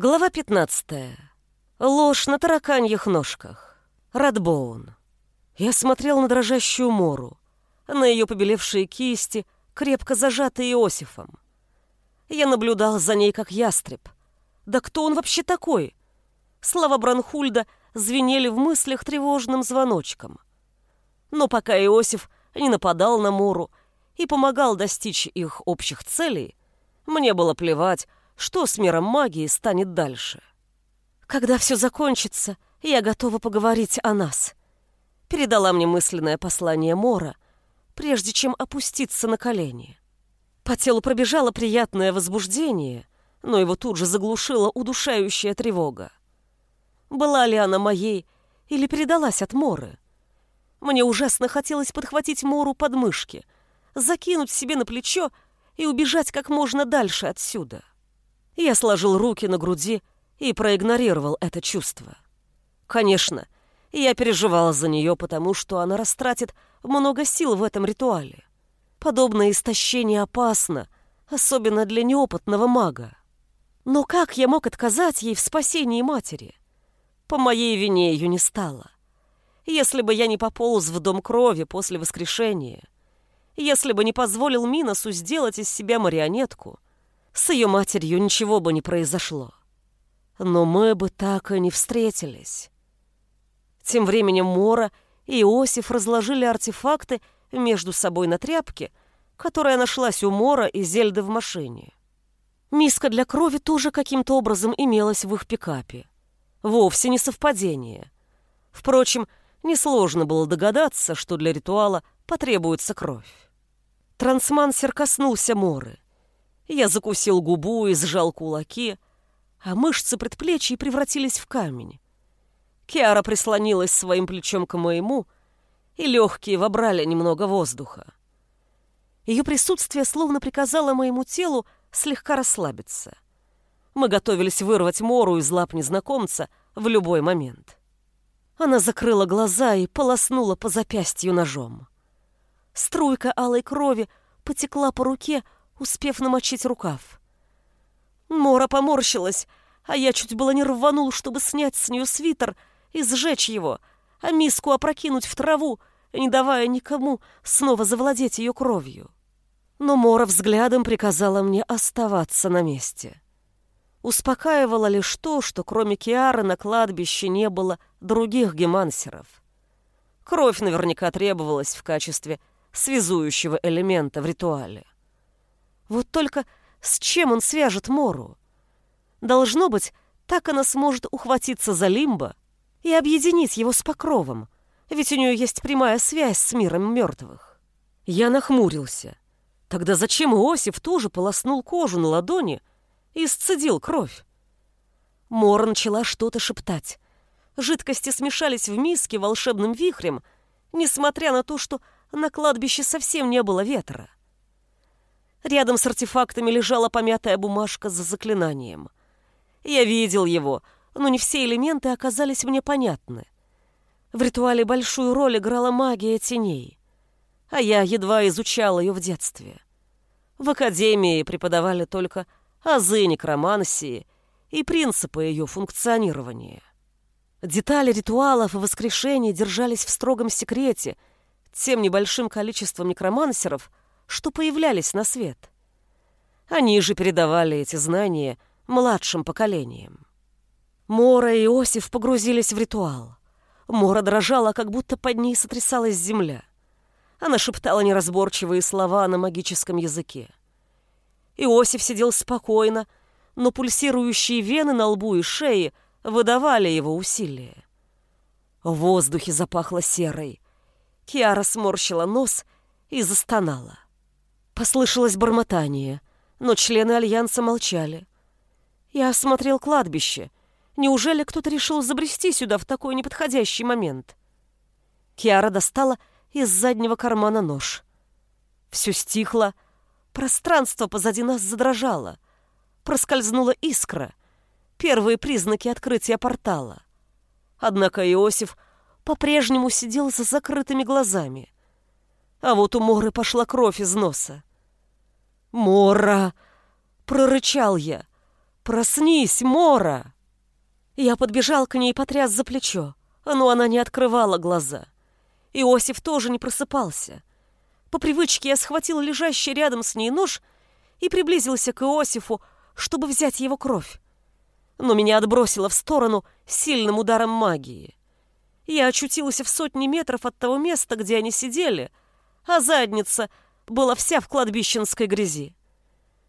Глава 15. Ложь на тараканьих ножках. Радбоун. Я смотрел на дрожащую Мору, на ее побелевшие кисти, крепко зажатые Иосифом. Я наблюдал за ней, как ястреб. Да кто он вообще такой? Слова Бранхульда звенели в мыслях тревожным звоночком. Но пока Иосиф не нападал на Мору и помогал достичь их общих целей, мне было плевать, что с миром магии станет дальше. Когда все закончится, я готова поговорить о нас. Передала мне мысленное послание Мора, прежде чем опуститься на колени. По телу пробежало приятное возбуждение, но его тут же заглушила удушающая тревога. Была ли она моей или передалась от Моры? Мне ужасно хотелось подхватить Мору под мышки, закинуть себе на плечо и убежать как можно дальше отсюда. Я сложил руки на груди и проигнорировал это чувство. Конечно, я переживал за нее, потому что она растратит много сил в этом ритуале. Подобное истощение опасно, особенно для неопытного мага. Но как я мог отказать ей в спасении матери? По моей вине ее не стало. Если бы я не пополз в дом крови после воскрешения, если бы не позволил Миносу сделать из себя марионетку, с ее матерью ничего бы не произошло. Но мы бы так и не встретились. Тем временем Мора и Иосиф разложили артефакты между собой на тряпке, которая нашлась у Мора и Зельды в машине. Миска для крови тоже каким-то образом имелась в их пикапе. Вовсе не совпадение. Впрочем, несложно было догадаться, что для ритуала потребуется кровь. Трансмансер коснулся Моры. Я закусил губу и сжал кулаки, а мышцы предплечий превратились в камень. Киара прислонилась своим плечом к моему, и легкие вобрали немного воздуха. Ее присутствие словно приказало моему телу слегка расслабиться. Мы готовились вырвать Мору из лап незнакомца в любой момент. Она закрыла глаза и полоснула по запястью ножом. Струйка алой крови потекла по руке, успев намочить рукав. Мора поморщилась, а я чуть было не рванул, чтобы снять с нее свитер и сжечь его, а миску опрокинуть в траву, не давая никому снова завладеть ее кровью. Но Мора взглядом приказала мне оставаться на месте. Успокаивало лишь то, что кроме Киары на кладбище не было других гемансеров. Кровь наверняка требовалась в качестве связующего элемента в ритуале. Вот только с чем он свяжет Мору? Должно быть, так она сможет ухватиться за Лимба и объединить его с Покровом, ведь у нее есть прямая связь с миром мертвых. Я нахмурился. Тогда зачем Иосиф тоже полоснул кожу на ладони и сцедил кровь? Мора начала что-то шептать. Жидкости смешались в миске волшебным вихрем, несмотря на то, что на кладбище совсем не было ветра. Рядом с артефактами лежала помятая бумажка за заклинанием. Я видел его, но не все элементы оказались мне понятны. В ритуале большую роль играла магия теней, а я едва изучал ее в детстве. В академии преподавали только азы некромансии и принципы ее функционирования. Детали ритуалов и воскрешений держались в строгом секрете — тем небольшим количеством некромансеров, что появлялись на свет. Они же передавали эти знания младшим поколениям. Мора и Иосиф погрузились в ритуал. Мора дрожала, как будто под ней сотрясалась земля. Она шептала неразборчивые слова на магическом языке. Иосиф сидел спокойно, но пульсирующие вены на лбу и шее выдавали его усилия. В воздухе запахло серой, Киара сморщила нос и застонала. Послышалось бормотание, но члены Альянса молчали. Я осмотрел кладбище. Неужели кто-то решил забрести сюда в такой неподходящий момент? Киара достала из заднего кармана нож. Все стихло, пространство позади нас задрожало. Проскользнула искра. Первые признаки открытия портала. Однако Иосиф по-прежнему сидел за закрытыми глазами. А вот у Моры пошла кровь из носа. «Мора!» — прорычал я. «Проснись, Мора!» Я подбежал к ней и потряс за плечо, но она не открывала глаза. Иосиф тоже не просыпался. По привычке я схватил лежащий рядом с ней нож и приблизился к Иосифу, чтобы взять его кровь. Но меня отбросило в сторону сильным ударом магии. Я очутился в сотни метров от того места, где они сидели, а задница была вся в кладбищенской грязи.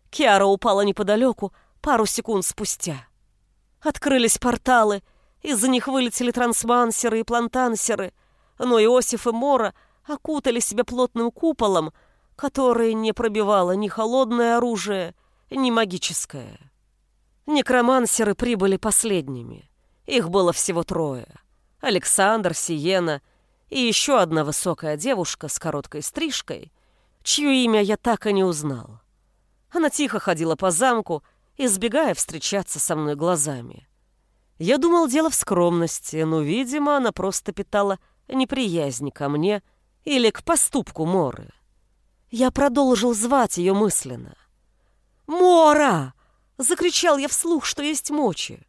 Киара упала неподалеку пару секунд спустя. Открылись порталы, из-за них вылетели трансмансеры и плантансеры, но Иосиф и Мора окутали себя плотным куполом, который не пробивало ни холодное оружие, ни магическое. Некромансеры прибыли последними. Их было всего трое. Александр, Сиена и еще одна высокая девушка с короткой стрижкой, чье имя я так и не узнал. Она тихо ходила по замку, избегая встречаться со мной глазами. Я думал, дело в скромности, но, видимо, она просто питала неприязнь ко мне или к поступку Моры. Я продолжил звать ее мысленно. «Мора!» — закричал я вслух, что есть мочи.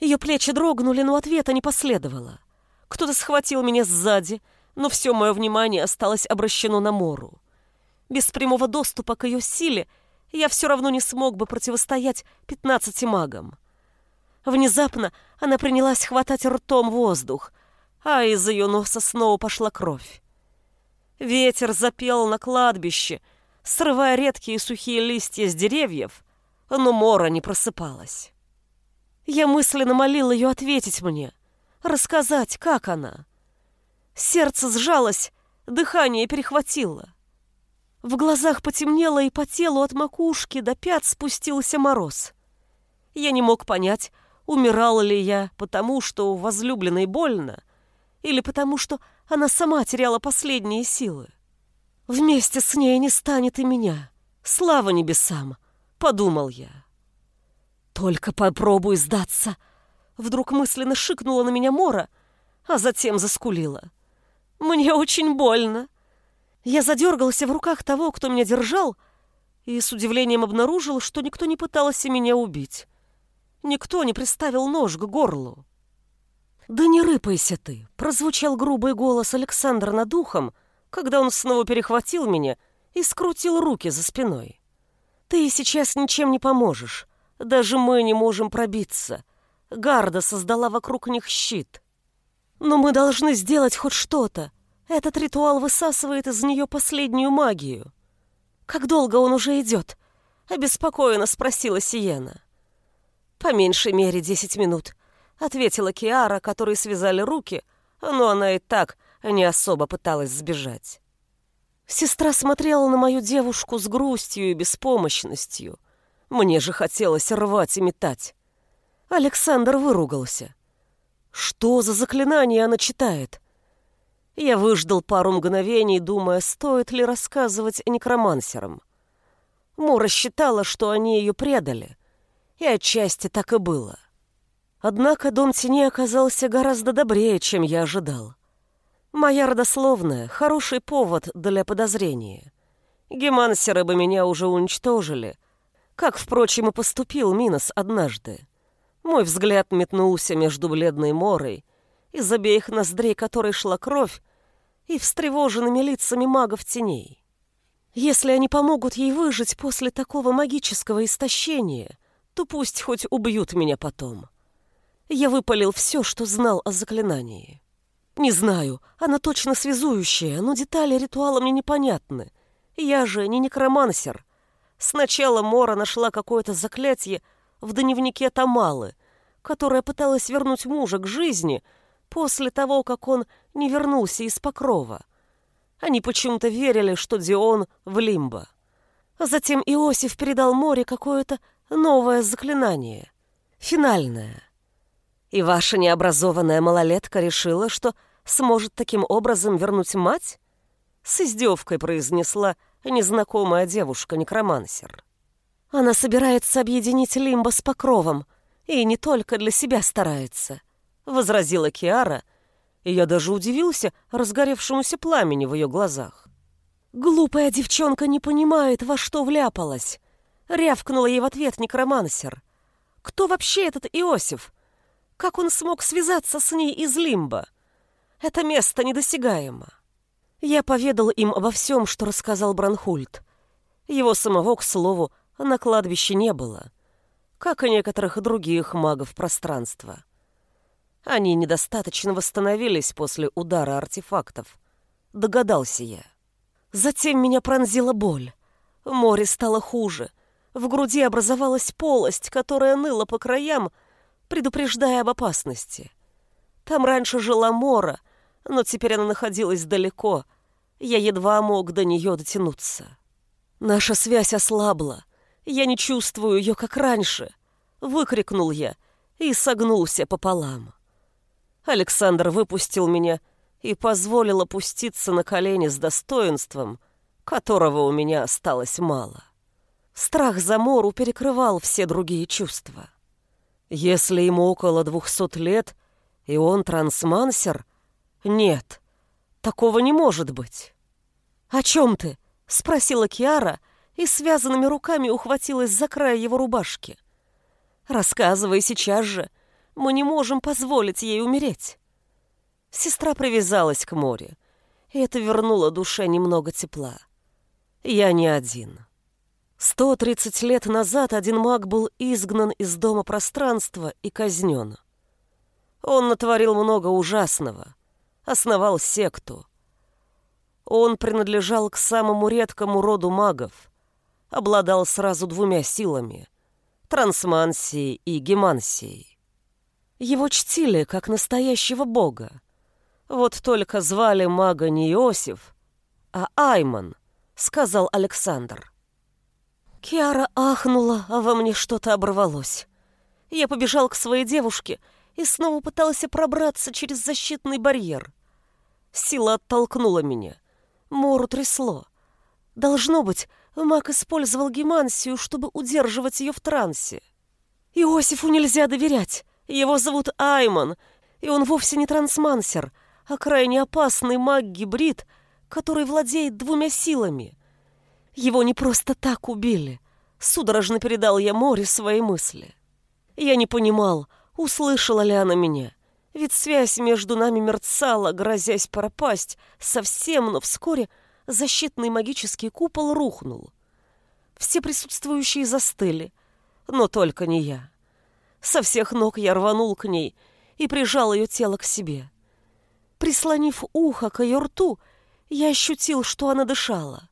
Ее плечи дрогнули, но ответа не последовало. Кто-то схватил меня сзади, но все мое внимание осталось обращено на Мору. Без прямого доступа к ее силе я все равно не смог бы противостоять пятнадцати магам. Внезапно она принялась хватать ртом воздух, а из ее носа снова пошла кровь. Ветер запел на кладбище, срывая редкие сухие листья с деревьев, но Мора не просыпалась. Я мысленно молил ее ответить мне, рассказать, как она. Сердце сжалось, дыхание перехватило. В глазах потемнело, и по телу от макушки до пят спустился мороз. Я не мог понять, умирал ли я, потому что возлюбленной больно, или потому что она сама теряла последние силы. Вместе с ней не станет и меня. Слава небесам, подумал я. Только попробуй сдаться. Вдруг мысленно шикнула на меня Мора, а затем заскулила. Мне очень больно. Я задергался в руках того, кто меня держал, и с удивлением обнаружил, что никто не пытался меня убить. Никто не приставил нож к горлу. «Да не рыпайся ты!» — прозвучал грубый голос Александра над ухом, когда он снова перехватил меня и скрутил руки за спиной. «Ты сейчас ничем не поможешь. Даже мы не можем пробиться. Гарда создала вокруг них щит. Но мы должны сделать хоть что-то. Этот ритуал высасывает из нее последнюю магию. Как долго он уже идет? Обеспокоенно спросила Сиена. По меньшей мере десять минут, ответила Киара, которой связали руки, но она и так не особо пыталась сбежать. Сестра смотрела на мою девушку с грустью и беспомощностью. Мне же хотелось рвать и метать. Александр выругался. Что за заклинание она читает? Я выждал пару мгновений, думая, стоит ли рассказывать некромансерам. Мора считала, что они ее предали, и отчасти так и было. Однако Дон Тени оказался гораздо добрее, чем я ожидал. Моя родословная — хороший повод для подозрения. Гемансеры бы меня уже уничтожили, как, впрочем, и поступил Минос однажды. Мой взгляд метнулся между бледной морой из обеих ноздрей которой шла кровь, и встревоженными лицами магов теней. Если они помогут ей выжить после такого магического истощения, то пусть хоть убьют меня потом. Я выпалил все, что знал о заклинании. Не знаю, она точно связующая, но детали ритуала мне непонятны. Я же не некромансер. Сначала Мора нашла какое-то заклятие в дневнике Тамалы, которая пыталась вернуть мужа к жизни — после того, как он не вернулся из Покрова. Они почему-то верили, что Дион в Лимбо. Затем Иосиф передал море какое-то новое заклинание. Финальное. И ваша необразованная малолетка решила, что сможет таким образом вернуть мать? С издевкой произнесла незнакомая девушка-некромансер. Она собирается объединить Лимбо с Покровом, и не только для себя старается —— возразила Киара, и я даже удивился разгоревшемуся пламени в ее глазах. «Глупая девчонка не понимает, во что вляпалась», — рявкнула ей в ответ некромансер. Кто вообще этот Иосиф? Как он смог связаться с ней из Лимба? Это место недосягаемо. Я поведал им обо всем, что рассказал Бранхульд. Его самого, к слову, на кладбище не было, как и некоторых других магов пространства. Они недостаточно восстановились после удара артефактов. Догадался я. Затем меня пронзила боль. Море стало хуже. В груди образовалась полость, которая ныла по краям, предупреждая об опасности. Там раньше жила Мора, но теперь она находилась далеко. Я едва мог до нее дотянуться. Наша связь ослабла. Я не чувствую ее, как раньше. Выкрикнул я и согнулся пополам. Александр выпустил меня и позволил опуститься на колени с достоинством, которого у меня осталось мало. Страх за Мору перекрывал все другие чувства. Если ему около двухсот лет, и он трансмансер, нет, такого не может быть. «О чем ты?» — спросила Киара и связанными руками ухватилась за край его рубашки. «Рассказывай сейчас же», — мы не можем позволить ей умереть. Сестра привязалась к морю, и это вернуло душе немного тепла. Я не один. 130 лет назад один маг был изгнан из дома пространства и казнен. Он натворил много ужасного, основал секту. Он принадлежал к самому редкому роду магов, обладал сразу двумя силами — трансмансией и гемансией. Его чтили как настоящего бога. Вот только звали мага не Иосиф, а Айман, сказал Александр. Киара ахнула, а во мне что-то оборвалось. Я побежал к своей девушке и снова пытался пробраться через защитный барьер. Сила оттолкнула меня. Мору трясло. Должно быть, маг использовал гемансию, чтобы удерживать ее в трансе. Иосифу нельзя доверять. Его зовут Айман, и он вовсе не трансмансер, а крайне опасный маг-гибрид, который владеет двумя силами. Его не просто так убили. Судорожно передал я море свои мысли. Я не понимал, услышала ли она меня. Ведь связь между нами мерцала, грозясь пропасть совсем, но вскоре защитный магический купол рухнул. Все присутствующие застыли, но только не я. Со всех ног я рванул к ней и прижал ее тело к себе. Прислонив ухо к ее рту, я ощутил, что она дышала.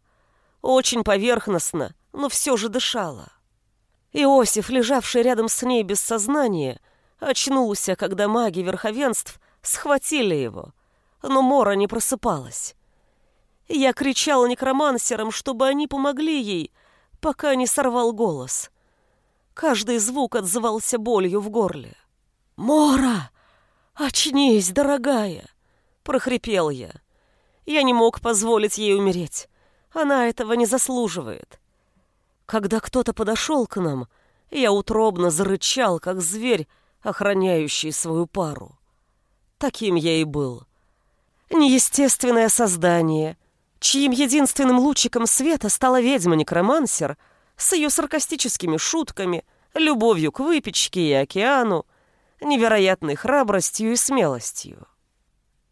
Очень поверхностно, но все же дышала. Иосиф, лежавший рядом с ней без сознания, очнулся, когда маги верховенств схватили его, но Мора не просыпалась. Я кричал некромансерам, чтобы они помогли ей, пока не сорвал голос — Каждый звук отзывался болью в горле. «Мора! Очнись, дорогая!» — прохрипел я. Я не мог позволить ей умереть. Она этого не заслуживает. Когда кто-то подошел к нам, я утробно зарычал, как зверь, охраняющий свою пару. Таким я и был. Неестественное создание, чьим единственным лучиком света стала ведьма-некромансер — с ее саркастическими шутками, любовью к выпечке и океану, невероятной храбростью и смелостью.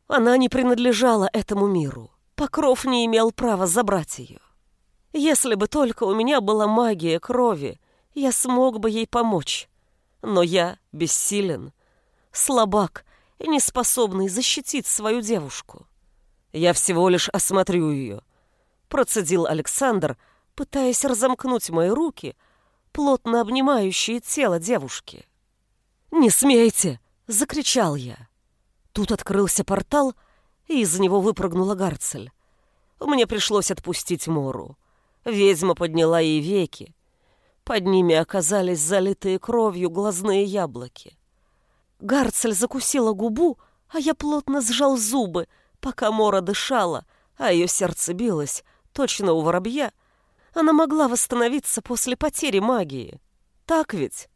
Она не принадлежала этому миру. Покров не имел права забрать ее. Если бы только у меня была магия крови, я смог бы ей помочь. Но я бессилен, слабак и не способный защитить свою девушку. Я всего лишь осмотрю ее, процедил Александр, пытаясь разомкнуть мои руки, плотно обнимающие тело девушки. «Не смейте!» — закричал я. Тут открылся портал, и из него выпрыгнула Гарцель. Мне пришлось отпустить Мору. Ведьма подняла ей веки. Под ними оказались залитые кровью глазные яблоки. Гарцель закусила губу, а я плотно сжал зубы, пока Мора дышала, а ее сердце билось, точно у воробья, она могла восстановиться после потери магии. Так ведь?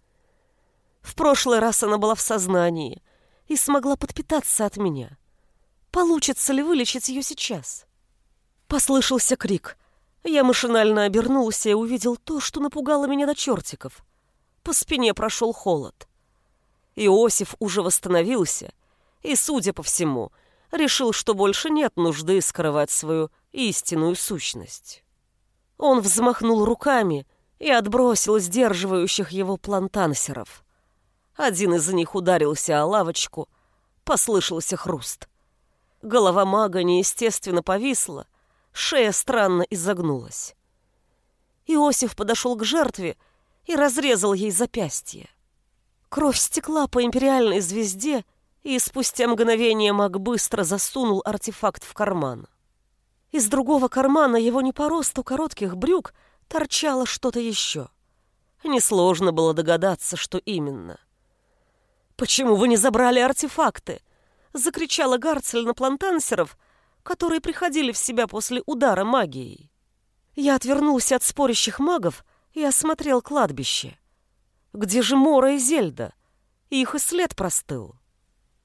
В прошлый раз она была в сознании и смогла подпитаться от меня. Получится ли вылечить ее сейчас? Послышался крик. Я машинально обернулся и увидел то, что напугало меня до чертиков. По спине прошел холод. Иосиф уже восстановился и, судя по всему, решил, что больше нет нужды скрывать свою истинную сущность. Он взмахнул руками и отбросил сдерживающих его плантансеров. Один из них ударился о лавочку, послышался хруст. Голова мага неестественно повисла, шея странно изогнулась. Иосиф подошел к жертве и разрезал ей запястье. Кровь стекла по империальной звезде, и спустя мгновение маг быстро засунул артефакт в карман. Из другого кармана его не по росту коротких брюк торчало что-то еще. Несложно было догадаться, что именно. «Почему вы не забрали артефакты?» — закричала Гарцель на плантансеров, которые приходили в себя после удара магией. Я отвернулся от спорящих магов и осмотрел кладбище. Где же Мора и Зельда? Их и след простыл.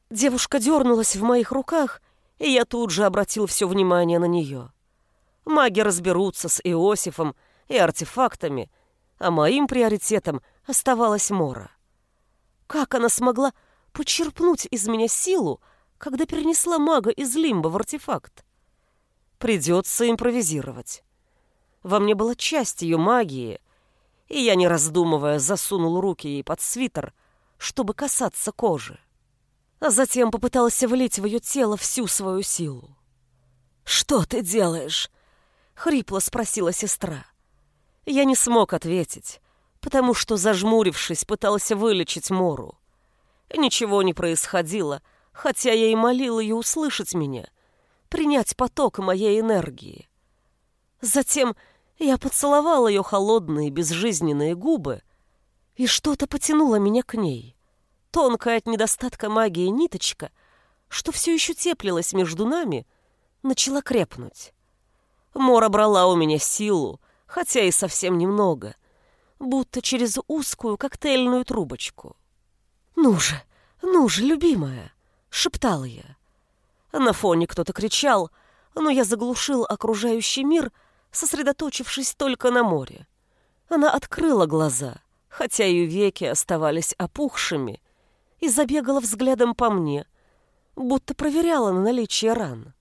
Девушка дернулась в моих руках, и я тут же обратил все внимание на нее. Маги разберутся с Иосифом и артефактами, а моим приоритетом оставалась Мора. Как она смогла почерпнуть из меня силу, когда перенесла мага из лимба в артефакт? Придется импровизировать. Во мне была часть ее магии, и я, не раздумывая, засунул руки ей под свитер, чтобы касаться кожи. А затем попытался влить в ее тело всю свою силу. «Что ты делаешь?» — хрипло спросила сестра. Я не смог ответить, потому что, зажмурившись, пытался вылечить Мору. Ничего не происходило, хотя я и молил ее услышать меня, принять поток моей энергии. Затем я поцеловал ее холодные безжизненные губы, и что-то потянуло меня к ней. Тонкая от недостатка магии ниточка, что все еще теплилась между нами, начала крепнуть. Мора брала у меня силу, хотя и совсем немного, будто через узкую коктейльную трубочку. «Ну же, ну же, любимая!» — шептала я. На фоне кто-то кричал, но я заглушил окружающий мир — сосредоточившись только на море. Она открыла глаза, хотя ее веки оставались опухшими, и забегала взглядом по мне, будто проверяла на наличие ран.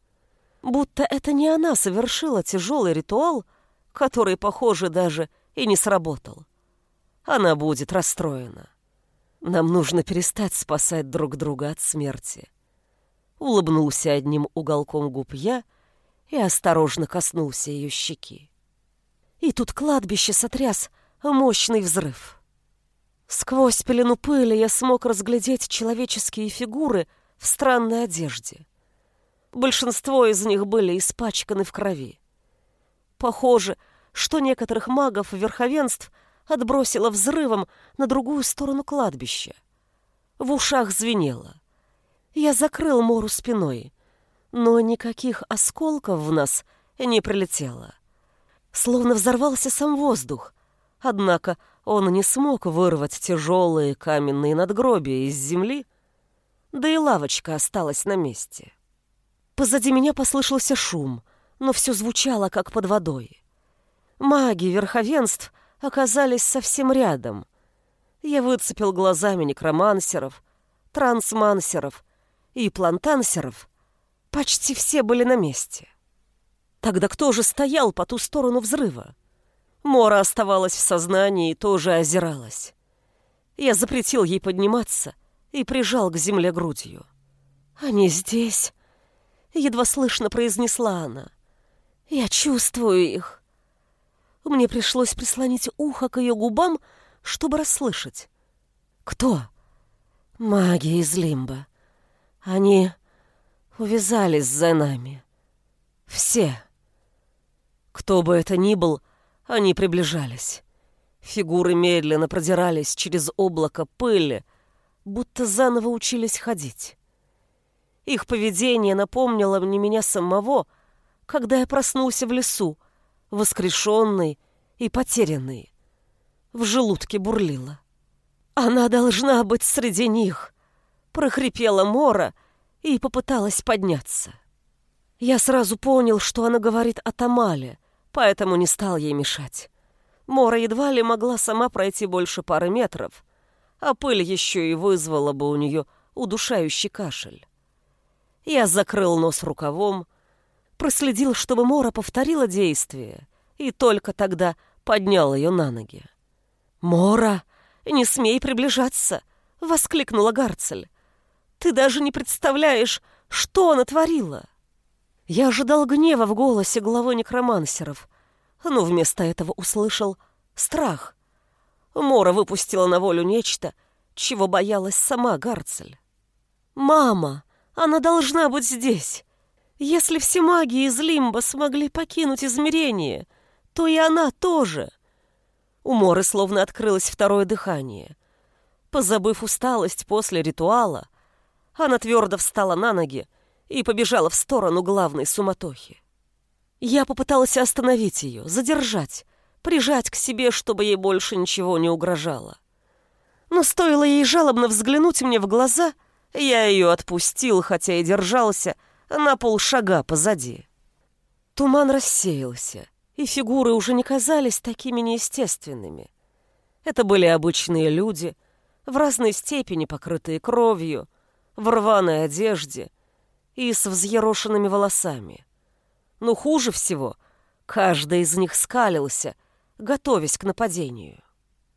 Будто это не она совершила тяжелый ритуал, который, похоже, даже и не сработал. Она будет расстроена. Нам нужно перестать спасать друг друга от смерти. Улыбнулся одним уголком губ я — и осторожно коснулся ее щеки. И тут кладбище сотряс мощный взрыв. Сквозь пелену пыли я смог разглядеть человеческие фигуры в странной одежде. Большинство из них были испачканы в крови. Похоже, что некоторых магов верховенств отбросило взрывом на другую сторону кладбища. В ушах звенело. Я закрыл Мору спиной но никаких осколков в нас не прилетело. Словно взорвался сам воздух. Однако он не смог вырвать тяжелые каменные надгробия из земли, да и лавочка осталась на месте. Позади меня послышался шум, но все звучало, как под водой. Маги верховенств оказались совсем рядом. Я выцепил глазами некромансеров, трансмансеров и плантансеров — Почти все были на месте. Тогда кто же стоял по ту сторону взрыва? Мора оставалась в сознании и тоже озиралась. Я запретил ей подниматься и прижал к земле грудью. «Они здесь», — едва слышно произнесла она. «Я чувствую их». Мне пришлось прислонить ухо к ее губам, чтобы расслышать. «Кто?» «Маги из Лимба. Они увязались за нами. Все. Кто бы это ни был, они приближались. Фигуры медленно продирались через облако пыли, будто заново учились ходить. Их поведение напомнило мне меня самого, когда я проснулся в лесу, воскрешенный и потерянный. В желудке бурлило. «Она должна быть среди них!» — прохрипела Мора — и попыталась подняться. Я сразу понял, что она говорит о Тамале, поэтому не стал ей мешать. Мора едва ли могла сама пройти больше пары метров, а пыль еще и вызвала бы у нее удушающий кашель. Я закрыл нос рукавом, проследил, чтобы Мора повторила действие, и только тогда поднял ее на ноги. «Мора, не смей приближаться!» — воскликнула Гарцель. «Ты даже не представляешь, что она творила!» Я ожидал гнева в голосе главы некромансеров, но вместо этого услышал страх. Мора выпустила на волю нечто, чего боялась сама Гарцель. «Мама, она должна быть здесь. Если все маги из Лимба смогли покинуть измерение, то и она тоже». У Моры словно открылось второе дыхание. Позабыв усталость после ритуала, она твердо встала на ноги и побежала в сторону главной суматохи. Я попыталась остановить ее, задержать, прижать к себе, чтобы ей больше ничего не угрожало. Но стоило ей жалобно взглянуть мне в глаза, я ее отпустил, хотя и держался на полшага позади. Туман рассеялся, и фигуры уже не казались такими неестественными. Это были обычные люди, в разной степени покрытые кровью, в рваной одежде и с взъерошенными волосами. Но хуже всего, каждый из них скалился, готовясь к нападению.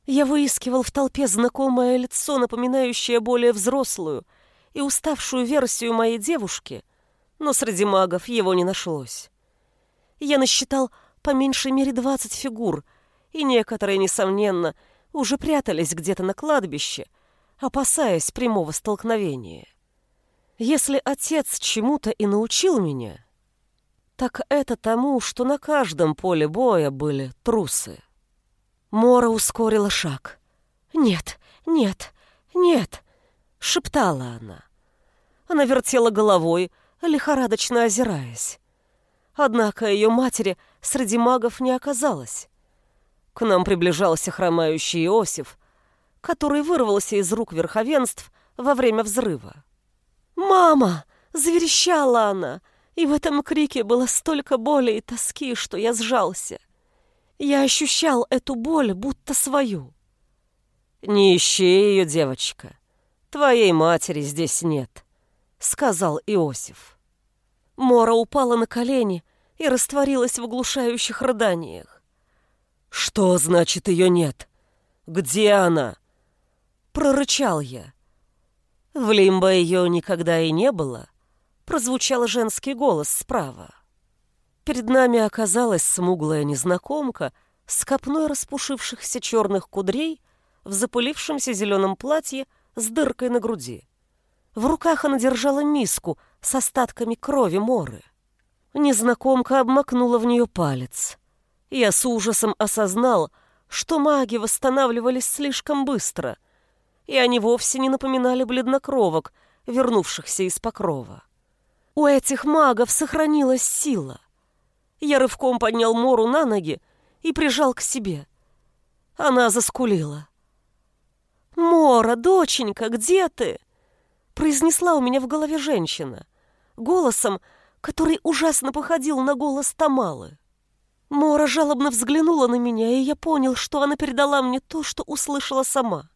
Я выискивал в толпе знакомое лицо, напоминающее более взрослую и уставшую версию моей девушки, но среди магов его не нашлось. Я насчитал по меньшей мере двадцать фигур, и некоторые, несомненно, уже прятались где-то на кладбище, опасаясь прямого столкновения. Если отец чему-то и научил меня, так это тому, что на каждом поле боя были трусы. Мора ускорила шаг. «Нет, нет, нет!» — шептала она. Она вертела головой, лихорадочно озираясь. Однако ее матери среди магов не оказалось. К нам приближался хромающий Иосиф, который вырвался из рук верховенств во время взрыва. «Мама!» — заверещала она, и в этом крике было столько боли и тоски, что я сжался. Я ощущал эту боль, будто свою. «Не ищи ее, девочка. Твоей матери здесь нет», — сказал Иосиф. Мора упала на колени и растворилась в оглушающих рыданиях. «Что значит ее нет? Где она?» Прорычал я. В Лимбо ее никогда и не было. Прозвучал женский голос справа. Перед нами оказалась смуглая незнакомка с копной распушившихся черных кудрей в запылившемся зеленом платье с дыркой на груди. В руках она держала миску с остатками крови моры. Незнакомка обмакнула в нее палец. Я с ужасом осознал, что маги восстанавливались слишком быстро — и они вовсе не напоминали бледнокровок, вернувшихся из покрова. У этих магов сохранилась сила. Я рывком поднял Мору на ноги и прижал к себе. Она заскулила. «Мора, доченька, где ты?» произнесла у меня в голове женщина, голосом, который ужасно походил на голос Тамалы. Мора жалобно взглянула на меня, и я понял, что она передала мне то, что услышала сама.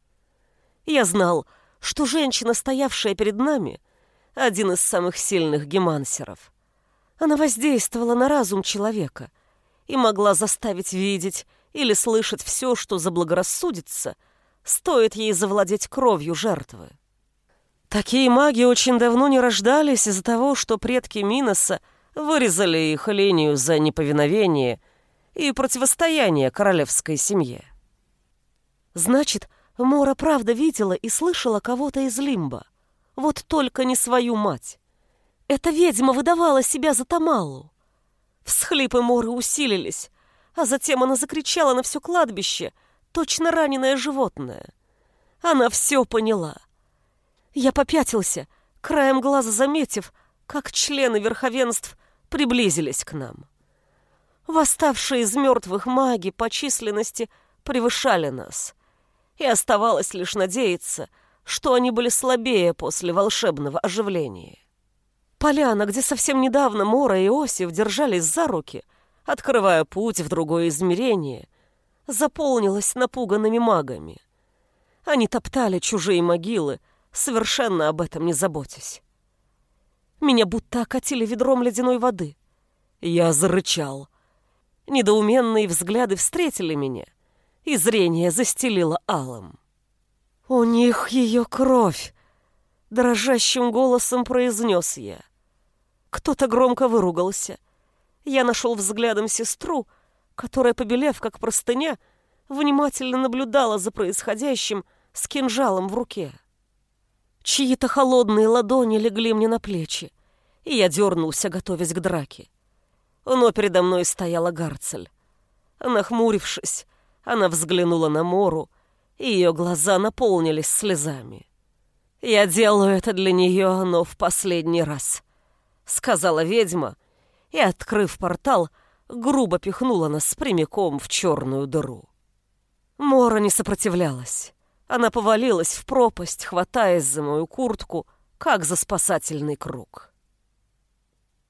Я знал, что женщина, стоявшая перед нами, один из самых сильных гемансеров. Она воздействовала на разум человека и могла заставить видеть или слышать все, что заблагорассудится, стоит ей завладеть кровью жертвы. Такие маги очень давно не рождались из-за того, что предки Миноса вырезали их линию за неповиновение и противостояние королевской семье. Значит, Мора правда видела и слышала кого-то из Лимба. Вот только не свою мать. Эта ведьма выдавала себя за Тамалу. Всхлипы Моры усилились, а затем она закричала на все кладбище, точно раненое животное. Она все поняла. Я попятился, краем глаза заметив, как члены верховенств приблизились к нам. Восставшие из мертвых маги по численности превышали нас — и оставалось лишь надеяться, что они были слабее после волшебного оживления. Поляна, где совсем недавно Мора и Осип держались за руки, открывая путь в другое измерение, заполнилась напуганными магами. Они топтали чужие могилы, совершенно об этом не заботясь. Меня будто окатили ведром ледяной воды. Я зарычал. Недоуменные взгляды встретили меня, и зрение застелило алым. «У них ее кровь!» — дрожащим голосом произнес я. Кто-то громко выругался. Я нашел взглядом сестру, которая, побелев как простыня, внимательно наблюдала за происходящим с кинжалом в руке. Чьи-то холодные ладони легли мне на плечи, и я дернулся, готовясь к драке. Но передо мной стояла Гарцель. Нахмурившись, она взглянула на Мору, и ее глаза наполнились слезами. «Я делаю это для нее, но в последний раз», — сказала ведьма, и, открыв портал, грубо пихнула нас прямиком в черную дыру. Мора не сопротивлялась. Она повалилась в пропасть, хватаясь за мою куртку, как за спасательный круг.